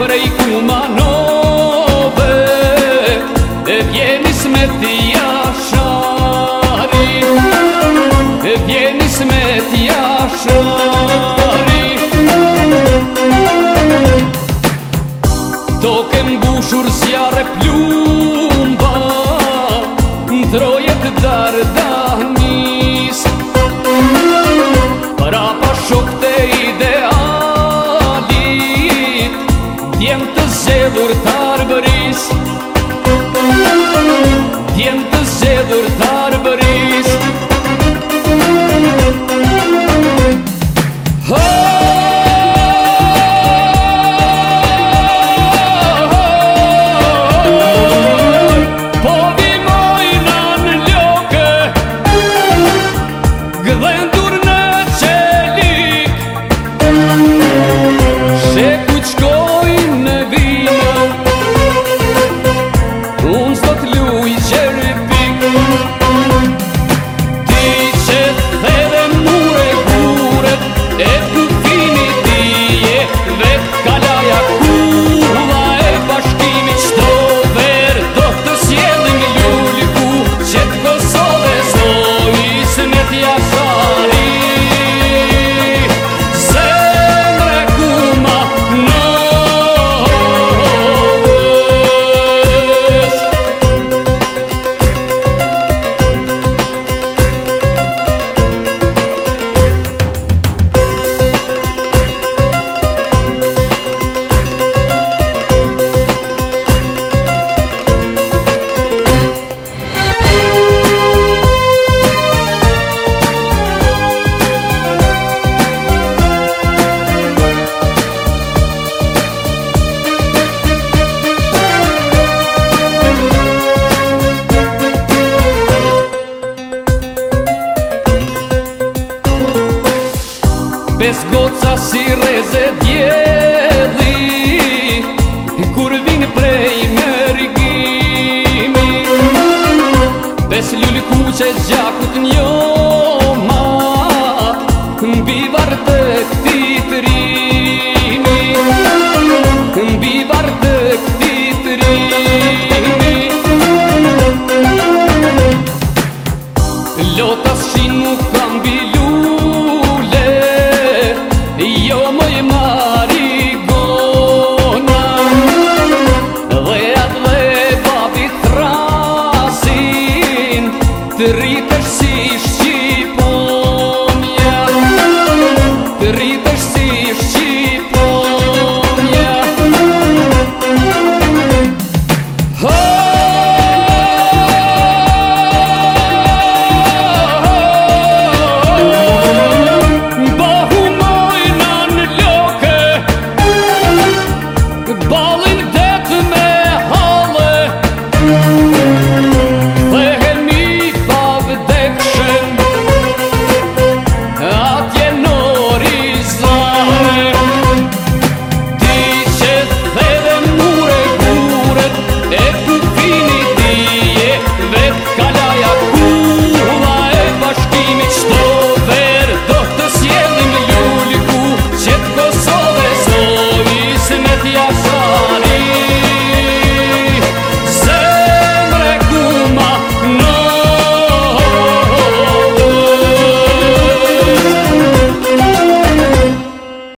Prej i kuma no be e vjen i zedur të arbëris Djemë të zedur të arbëris Pes goca si reze tjedhi, Kur vin prej në rikimi, Pes ljulli ku qe gjakut një ma, Në bivar të ktitrimi, Në bivar të ktitrimi. Lota nuk kam bilu, মা